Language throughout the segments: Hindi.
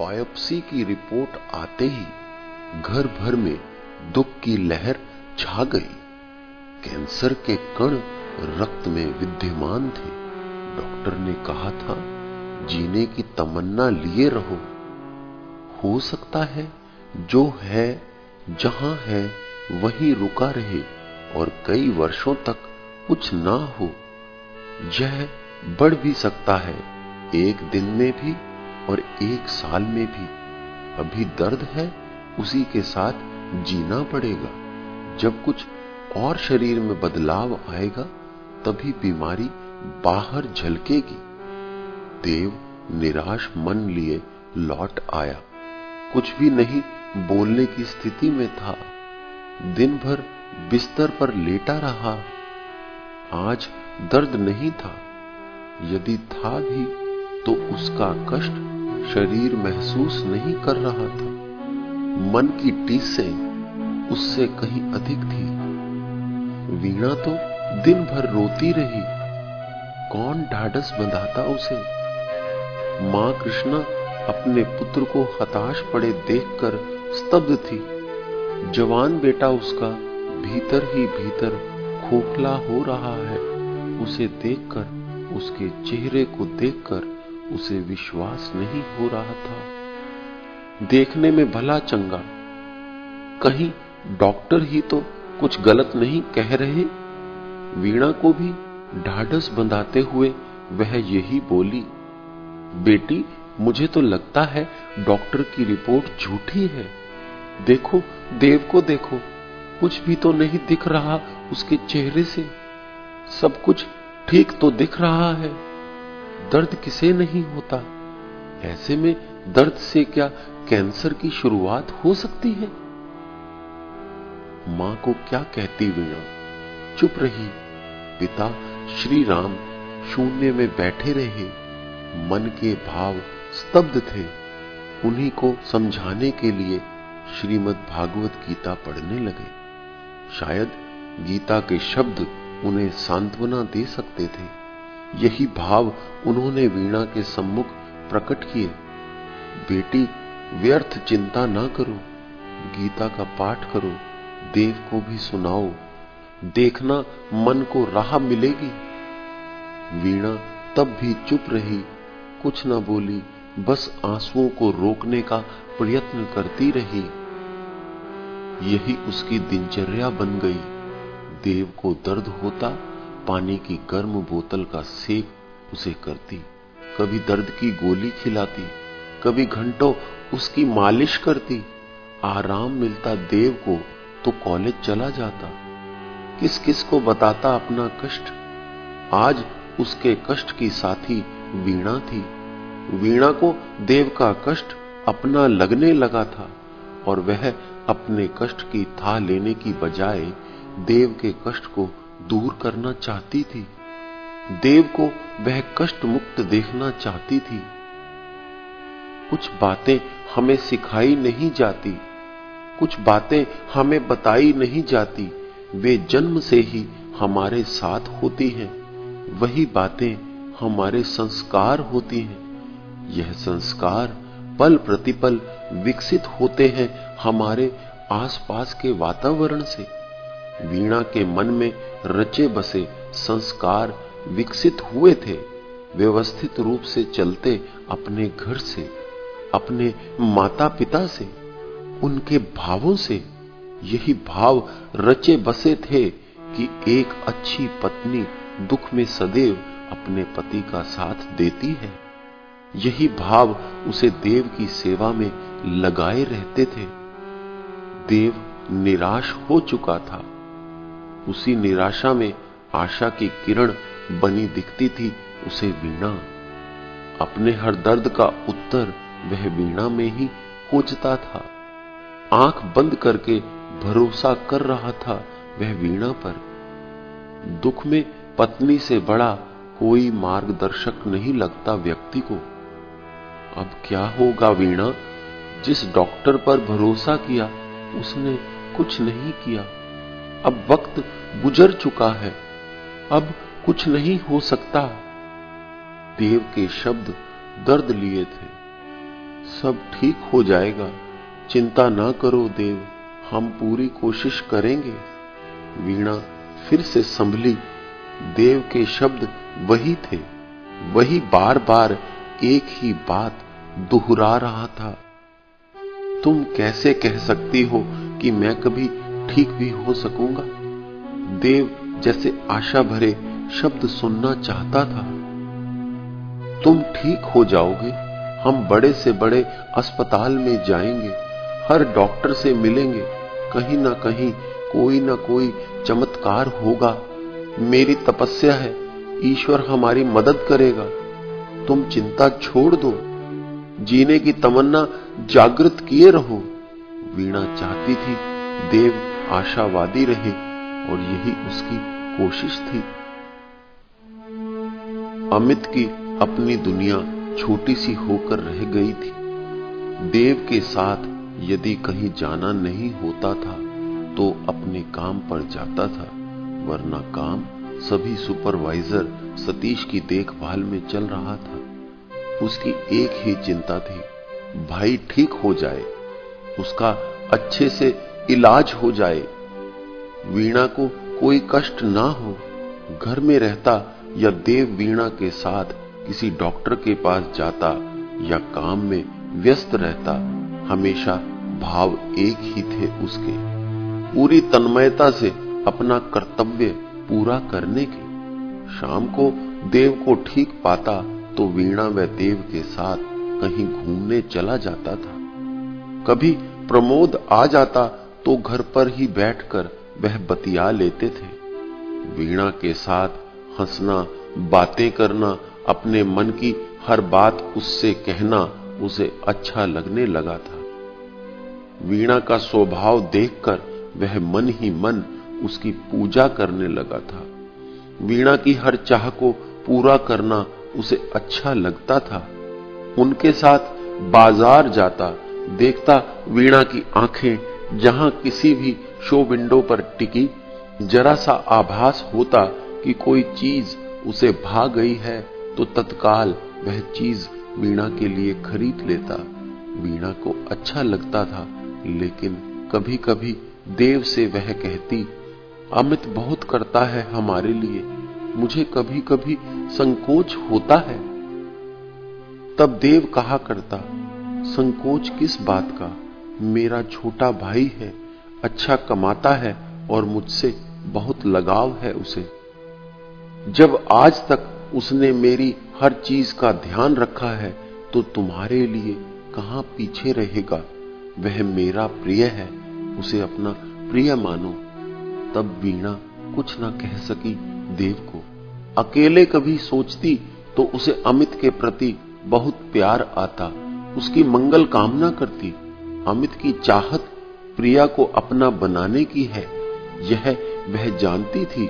बायोप्सी की रिपोर्ट आते ही घर भर में दुख की लहर छा गई। कैंसर के कण रक्त में विद्यमान थे। डॉक्टर ने कहा था, जीने की तमन्ना लिए रहो। हो सकता है, जो है, जहाँ है, वहीं रुका रहे और कई वर्षों तक कुछ ना हो। यह बढ़ भी सकता है, एक दिन में भी और एक साल में भी अभी दर्द है, उसी के साथ जीना पड़ेगा। जब कुछ और शरीर में बदलाव आएगा, तभी बीमारी बाहर झलकेगी। देव निराश मन लिए लौट आया। कुछ भी नहीं बोलने की स्थिति में था। दिन भर बिस्तर पर लेटा रहा। आज दर्द नहीं था। यदि था भी तो उसका कष्ट शरीर महसूस नहीं कर रहा था। मन की टीसें उससे कहीं अधिक थी। वीणा तो दिन भर रोती रही। कौन ढाढ़स बंधाता उसे? माँ कृष्णा अपने पुत्र को हताश पड़े देखकर स्तब्ध थी। जवान बेटा उसका भीतर ही भीतर खोखला हो रहा है। उसे देखकर, उसके चेहरे को देखकर उसे विश्वास नहीं हो रहा था। देखने में भला चंगा। कहीं डॉक्टर ही तो कुछ गलत नहीं कह रहे। वीणा को भी ढाढ़स बंधाते हुए वह यही बोली, बेटी, मुझे तो लगता है डॉक्टर की रिपोर्ट झूठी है। देखो, देव को देखो। कुछ भी तो नहीं दिख रहा उसके चेहरे से। सब कुछ ठीक तो दिख रहा है। दर्द किसे नहीं होता? ऐसे में दर्द से क्या कैंसर की शुरुआत हो सकती है? माँ को क्या कहती वीणा चुप रही पिता श्री राम शून्य में बैठे रहे। मन के भाव स्तब्ध थे। उन्हीं को समझाने के लिए श्रीमद् भागवत गीता पढ़ने लगे। शायद गीता के शब्द उन्हें सांत्वना दे सकते थे। यही भाव उन्होंने वीणा के सम्मुख प्रकट किए। बेटी, व्यर्थ चिंता ना करो, गीता का पाठ करो, देव को भी सुनाओ, देखना मन को राह मिलेगी। वीणा तब भी चुप रही, कुछ ना बोली, बस आंसुओं को रोकने का प्रयत्न करती रही। यही उसकी दिनचर्या बन गई। देव को दर्द होता पानी की गर्म बोतल का सेक उसे करती, कभी दर्द की गोली खिलाती, कभी घंटों उसकी मालिश करती। आराम मिलता देव को तो कॉलेज चला जाता। किस किस को बताता अपना कष्ट। आज उसके कष्ट की साथी वीणा थी। वीणा को देव का कष्ट अपना लगने लगा था और वह अपने कष्ट की था लेने की बजाय देव के कष्ट को दूर करना चाहती थी। देव को वह कष्ट मुक्त देखना चाहती थी। कुछ बातें हमें सिखाई नहीं जाती, कुछ बातें हमें बताई नहीं जाती, वे जन्म से ही हमारे साथ होती हैं, वही बातें हमारे संस्कार होती हैं। यह संस्कार पल प्रतिपल विकसित होते हैं हमारे आसपास के वातावरण से। वीणा के मन में रचे बसे संस्कार विकसित हुए थे। व्यवस्थित रूप से चलते अपने घर से, अपने माता पिता से, उनके भावों से, यही भाव रचे बसे थे कि एक अच्छी पत्नी दुख में सदैव अपने पति का साथ देती है। यही भाव उसे देव की सेवा में लगाए रहते थे। देव निराश हो चुका था। उसी निराशा में आशा की किरण बनी दिखती थी उसे वीणा। अपने हर दर्द का उत्तर वह वीणा में ही खोजता था। आँख बंद करके भरोसा कर रहा था वह वीणा पर। दुख में पत्नी से बड़ा कोई मार्गदर्शक नहीं लगता व्यक्ति को। अब क्या होगा वीणा? जिस डॉक्टर पर भरोसा किया, उसने कुछ नहीं किया। अब वक्त गुजर चुका है। अब कुछ नहीं हो सकता। देव के शब्द दर्द लिए थे। सब ठीक हो जाएगा। चिंता ना करो देव। हम पूरी कोशिश करेंगे। वीणा फिर से संभली। देव के शब्द वही थे। वही बार बार एक ही बात दोहरा रहा था। तुम कैसे कह सकती हो कि मैं कभी ठीक भी हो सकूँगा। देव जैसे आशा भरे शब्द सुनना चाहता था। तुम ठीक हो जाओगे। हम बड़े से बड़े अस्पताल में जाएँगे। हर डॉक्टर से मिलेंगे। कहीं ना कहीं कोई ना कोई चमत्कार होगा। मेरी तपस्या है। ईश्वर हमारी मदद करेगा। तुम चिंता छोड़ दो। जीने की तमन्ना जागृत किए रहो। वीणा चाहती थी। देव आशावादी रहे और यही उसकी कोशिश थी। अमित की अपनी दुनिया छोटी सी होकर रह गई थी। देव के साथ यदि कहीं जाना नहीं होता था तो अपने काम पर जाता था, वरना काम सभी सुपरवाइजर सतीश की देखभाल में चल रहा था। उसकी एक ही चिंता थी, भाई ठीक हो जाए, उसका अच्छे से इलाज हो जाए। वीणा को कोई कष्ट ना हो। घर में रहता या देव वीणा के साथ किसी डॉक्टर के पास जाता या काम में व्यस्त रहता, हमेशा भाव एक ही थे उसके। पूरी तन्मयता से अपना कर्तव्य पूरा करने के। शाम को देव को ठीक पाता तो वीणा व देव के साथ कहीं घूमने चला जाता था। कभी प्रमोद आ जाता तो घर पर ही बैठकर वह बतिया लेते थे। वीणा के साथ हंसना, बातें करना, अपने मन की हर बात उससे कहना उसे अच्छा लगने लगा था। वीणा का स्वभाव देखकर वह मन ही मन उसकी पूजा करने लगा था। वीणा की हर चाह को पूरा करना उसे अच्छा लगता था। उनके साथ बाज़ार जाता, देखता वीणा की आँखें जहाँ किसी भी शो विंडो पर टिकी, जरा सा आभास होता कि कोई चीज़ उसे भाग गई है तो तत्काल वह चीज़ वीणा के लिए खरीद लेता। वीणा को अच्छा लगता था, लेकिन कभी कभी देव से वह कहती, अमित बहुत करता है हमारे लिए, मुझे कभी कभी संकोच होता है। तब देव कहा करता, संकोच किस बात का? मेरा छोटा भाई है अच्छा कमाता है और मुझसे बहुत लगाव है उसे। जब आज तक उसने मेरी हर चीज़ का ध्यान रखा है तो तुम्हारे लिए कहाँ पीछे रहेगा? वह मेरा प्रिय है, उसे अपना प्रिय मानो। तब वीणा कुछ ना कह सकी देव को। अकेले कभी सोचती तो उसे अमित के प्रति बहुत प्यार आता, उसकी मंगल कामना करती। अमित की चाहत प्रिया को अपना बनाने की है, यह वह जानती थी।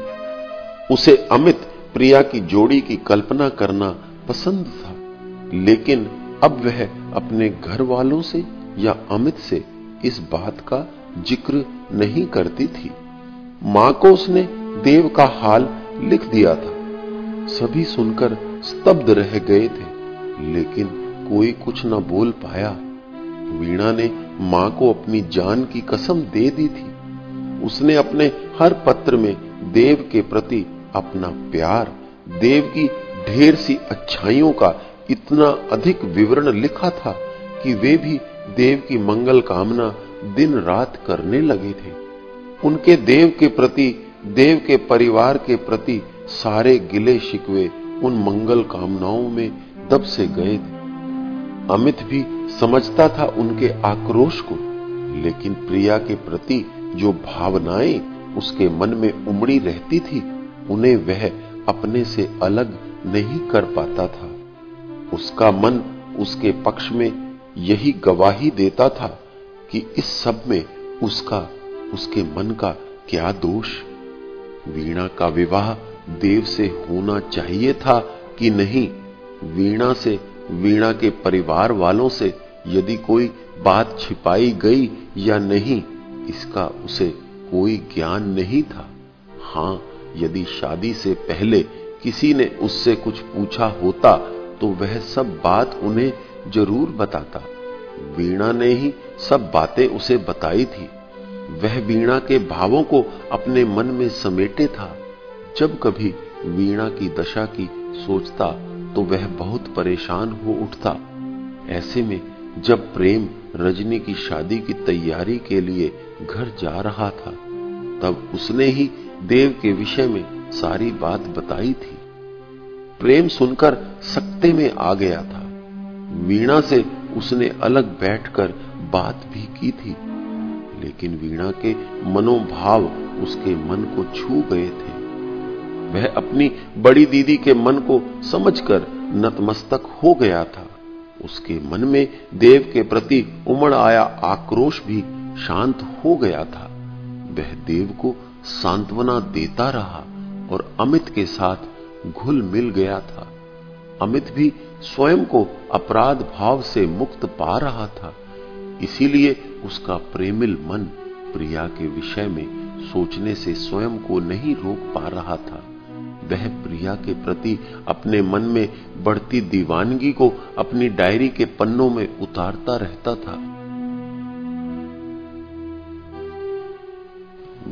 उसे अमित प्रिया की जोड़ी की कल्पना करना पसंद था, लेकिन अब वह अपने घर वालों से या अमित से इस बात का ज़िक्र नहीं करती थी। माँ को उसने देव का हाल लिख दिया था। सभी सुनकर स्तब्ध रह गए थे, लेकिन कोई कुछ न बोल पाया। वीणा ने माँ को अपनी जान की कसम दे दी थी। उसने अपने हर पत्र में देव के प्रति अपना प्यार, देव की ढेर सी अच्छाइयों का इतना अधिक विवरण लिखा था कि वे भी देव की मंगल कामना दिन रात करने लगे थे। उनके देव के प्रति, देव के परिवार के प्रति सारे गिले शिकवे उन मंगल कामनाओं में दब से गए थे। अमित भी समझता था उनके आक्रोश को, लेकिन प्रिया के प्रति जो भावनाएँ उसके मन में उमड़ी रहती थी, उन्हें वह अपने से अलग नहीं कर पाता था। उसका मन उसके पक्ष में यही गवाही देता था कि इस सब में उसका, उसके मन का क्या दोष। वीणा का विवाह देव से होना चाहिए था कि नहीं, वीणा से, वीणा के परिवार वालों से यदि कोई बात छिपाई गई या नहीं, इसका उसे कोई ज्ञान नहीं था। हाँ, यदि शादी से पहले किसी ने उससे कुछ पूछा होता तो वह सब बात उन्हें ज़रूर बताता। वीणा ने ही सब बातें उसे बताई थी। वह वीणा के भावों को अपने मन में समेटे था। जब कभी वीणा की दशा की सोचता तो वह बहुत परेशान हो उठता। ऐसे में जब प्रेम रजनी की शादी की तैयारी के लिए घर जा रहा था, तब उसने ही देव के विषय में सारी बात बताई थी। प्रेम सुनकर सकते में आ गया था। वीणा से उसने अलग बैठकर बात भी की थी, लेकिन वीणा के मनोभाव उसके मन को छू गए थे। वह अपनी बड़ी दीदी के मन को समझकर नतमस्तक हो गया था। उसके मन में देव के प्रति उमड़ आया आक्रोश भी शांत हो गया था। वह देव को सांत्वना देता रहा और अमित के साथ घुल मिल गया था। अमित भी स्वयं को अपराध भाव से मुक्त पा रहा था। इसीलिए उसका प्रेमिल मन प्रिया के विषय में सोचने से स्वयं को नहीं रोक पा रहा था। वह प्रिया के प्रति अपने मन में बढ़ती दीवानगी को अपनी डायरी के पन्नों में उतारता रहता था।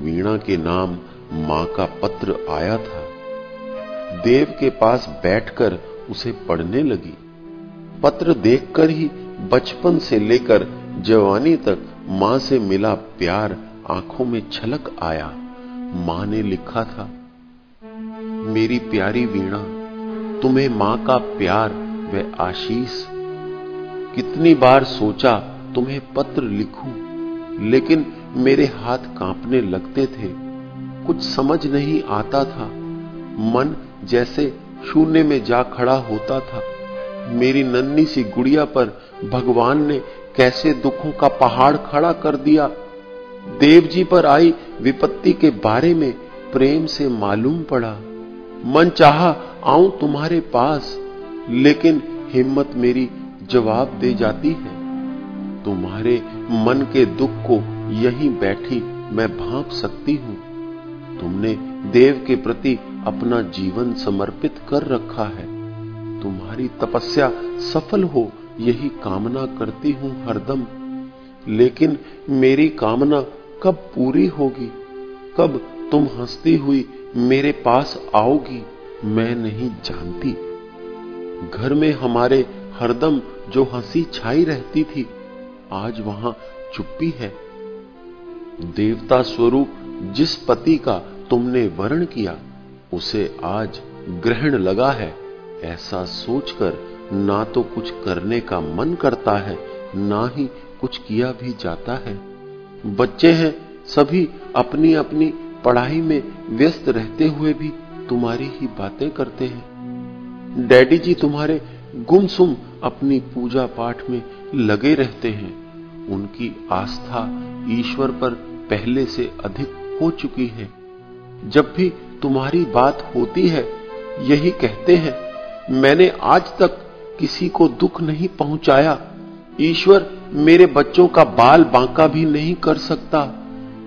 वीणा के नाम माँ का पत्र आया था। देव के पास बैठकर उसे पढ़ने लगी। पत्र देखकर ही बचपन से लेकर जवानी तक माँ से मिला प्यार आँखों में छलक आया। माँ ने लिखा था मेरी प्यारी वीणा, तुम्हें माँ का प्यार व आशीष। कितनी बार सोचा तुम्हें पत्र लिखूं, लेकिन मेरे हाथ कांपने लगते थे। कुछ समझ नहीं आता था। मन जैसे शून्य में जा खड़ा होता था। मेरी नन्नी सी गुड़िया पर भगवान ने कैसे दुखों का पहाड़ खड़ा कर दिया। देव जी पर आई विपत्ति के बारे में प्रेम से मालूम पड़ा। मन चाह, आऊँ तुम्हारे पास, लेकिन हिम्मत मेरी जवाब दे जाती है। तुम्हारे मन के दुख को यहीं बैठी मैं भांप सकती हूँ। तुमने देव के प्रति अपना जीवन समर्पित कर रखा है। तुम्हारी तपस्या सफल हो, यही कामना करती हूँ हरदम। लेकिन मेरी कामना कब पूरी होगी? कब तुम हंसती हुई मेरे पास आओगी, मैं नहीं जानती। घर में हमारे हरदम जो हँसी छाई रहती थी, आज वहाँ चुप्पी है। देवता स्वरूप जिस पति का तुमने वर्ण किया, उसे आज ग्रहण लगा है। ऐसा सोचकर ना तो कुछ करने का मन करता है, ना ही कुछ किया भी जाता है। बच्चे हैं, सभी अपनी अपनी पढ़ाई में व्यस्त रहते हुए भी तुम्हारी ही बातें करते हैं। डैडी जी तुम्हारे गुमसुम अपनी पूजा पाठ में लगे रहते हैं। उनकी आस्था ईश्वर पर पहले से अधिक हो चुकी है। जब भी तुम्हारी बात होती है, यही कहते हैं, मैंने आज तक किसी को दुख नहीं पहुँचाया। ईश्वर मेरे बच्चों का बाल बांका भी नहीं कर सकता।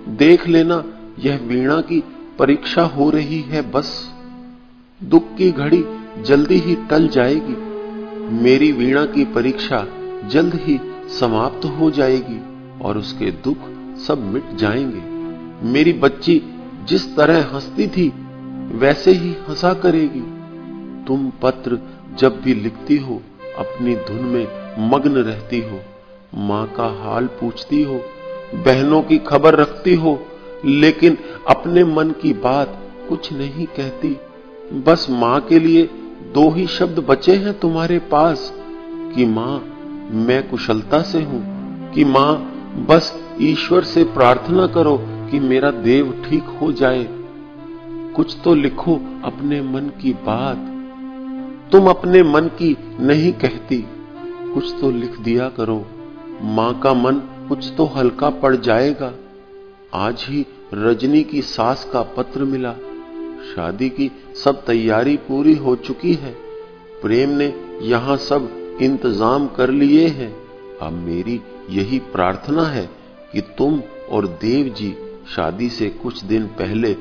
देख लेना यह वीणा की परीक्षा हो रही है बस। दुख की घड़ी जल्दी ही टल जाएगी। मेरी वीणा की परीक्षा जल्द ही समाप्त हो जाएगी और उसके दुख सब मिट जाएँगे। मेरी बच्ची जिस तरह हंसती थी, वैसे ही हंसा करेगी। तुम पत्र जब भी लिखती हो, अपनी धुन में मग्न रहती हो, माँ का हाल पूछती हो, बहनों की खबर रखती हो लेकिन अपने मन की बात कुछ नहीं कहती। बस माँ के लिए दो ही शब्द बचे हैं तुम्हारे पास, कि माँ, मैं कुशलता से हूँ, कि माँ, बस ईश्वर से प्रार्थना करो कि मेरा देव ठीक हो जाए। कुछ तो लिखो अपने मन की बात। तुम अपने मन की नहीं कहती, कुछ तो लिख दिया करो। माँ का मन कुछ तो हल्का पड़ जाएगा। आज ही रजनी की सास का पत्र मिला। शादी की सब तैयारी पूरी हो चुकी है। प्रेम ने यहाँ सब इंतज़ाम कर लिए हैं। अब मेरी यही प्रार्थना है कि तुम और देव जी शादी से कुछ दिन पहले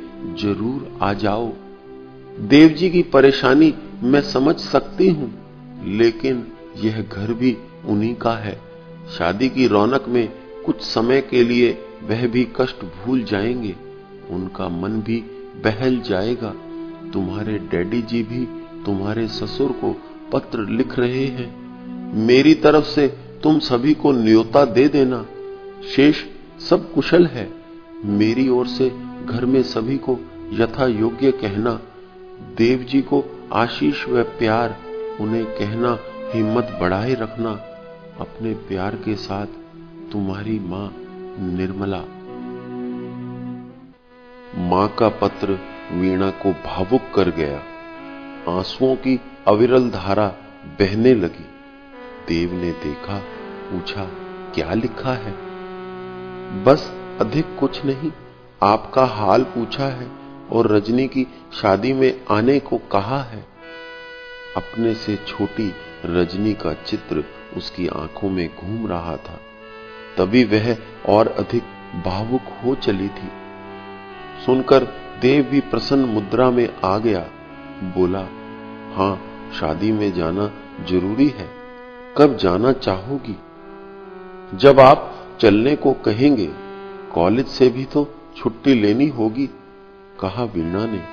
ज़रूर आ जाओ। देव जी की परेशानी मैं समझ सकती हूँ, लेकिन यह घर भी उन्हीं का है। शादी की रौनक में कुछ समय के लिए वह भी कष्ट भूल जाएँगे, उनका मन भी बहल जाएगा। तुम्हारे डैडी जी भी तुम्हारे ससुर को पत्र लिख रहे हैं। मेरी तरफ़ से तुम सभी को न्योता दे देना। शेष सब कुशल है। मेरी ओर से घर में सभी को यथा योग्य कहना। देव जी को आशीष व प्यार, उन्हें कहना, हिम्मत बढ़ाए रखना। अपने प्यार के साथ तुम्हारी माँ निर्मला। माँ का पत्र वीणा को भावुक कर गया। आंसुओं की अविरल धारा बहने लगी। देव ने देखा, पूछा, क्या लिखा है? बस अधिक कुछ नहीं, आपका हाल पूछा है और रजनी की शादी में आने को कहा है। अपने से छोटी रजनी का चित्र उसकी आँखों में घूम रहा था। तभी वह और अधिक भावुक हो चली थी। सुनकर देव भी प्रसन्न मुद्रा में आ गया, बोला, हाँ, शादी में जाना ज़रूरी है। कब जाना चाहोगी? जब आप चलने को कहेंगे, कॉलेज से भी तो छुट्टी लेनी होगी, कहा वीणा ने।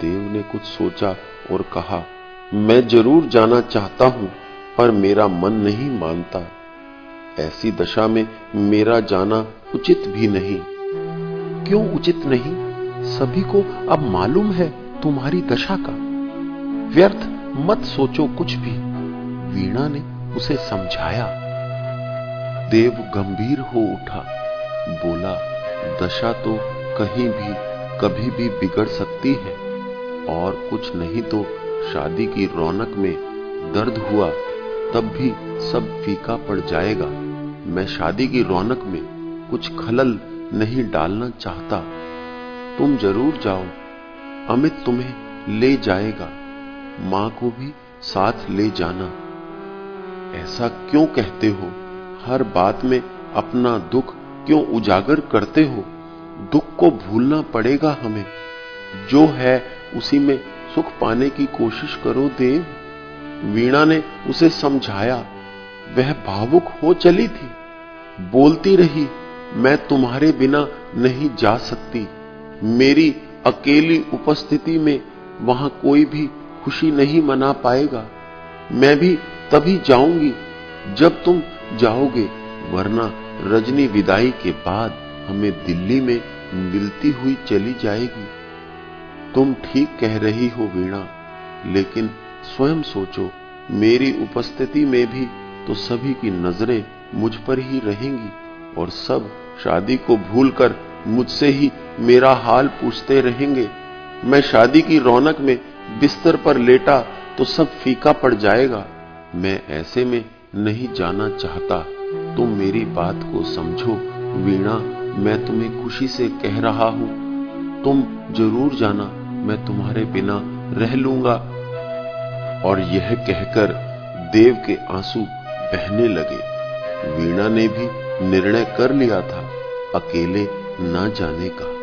देव ने कुछ सोचा और कहा, मैं ज़रूर जाना चाहता हूँ, पर मेरा मन नहीं मानता। ऐसी दशा में मेरा जाना उचित भी नहीं। क्यों उचित नहीं? सभी को अब मालूम है तुम्हारी दशा का। व्यर्थ मत सोचो कुछ भी। वीणा ने उसे समझाया। देव गंभीर हो उठा। बोला, दशा तो कहीं भी, कभी भी बिगड़ सकती है। और कुछ नहीं तो शादी की रौनक में दर्द हुआ, तब भी सब फीका पड़ जाएगा। मैं शादी की रौनक में कुछ खलल नहीं डालना चाहता। तुम ज़रूर जाओ। अमित तुम्हें ले जाएगा। माँ को भी साथ ले जाना। ऐसा क्यों कहते हो? हर बात में अपना दुख क्यों उजागर करते हो? दुख को भूलना पड़ेगा हमें। जो है, उसी में सुख पाने की कोशिश करो देव। वीणा ने उसे समझाया। वह भावुक हो चली थी। बोलती रही, मैं तुम्हारे बिना नहीं जा सकती। मेरी अकेली उपस्थिति में वहाँ कोई भी खुशी नहीं मना पाएगा। मैं भी तभी जाऊँगी जब तुम जाओगे, वरना रजनी विदाई के बाद हमें दिल्ली में मिलती हुई चली जाएगी। तुम ठीक कह रही हो वीणा, लेकिन स्वयं सोचो, मेरी उपस्थिति में भी तो सभी की नज़रें मुझ पर ही रहेंगी और सब शादी को भूलकर मुझसे ही मेरा हाल पूछते रहेंगे। मैं शादी की रौनक में बिस्तर पर लेटा तो सब फीका पड़ जाएगा। मैं ऐसे में नहीं जाना चाहता। तुम मेरी बात को समझो, वीणा, मैं तुम्हें खुशी से कह रहा हूँ। तुम ज़रूर जाना, मैं तुम्हारे बिना रह लूँगा। और यह कहकर देव के आँसू बहने लगे। वीणा ने भी निर्णय कर लिया था अकेले ना जाने का।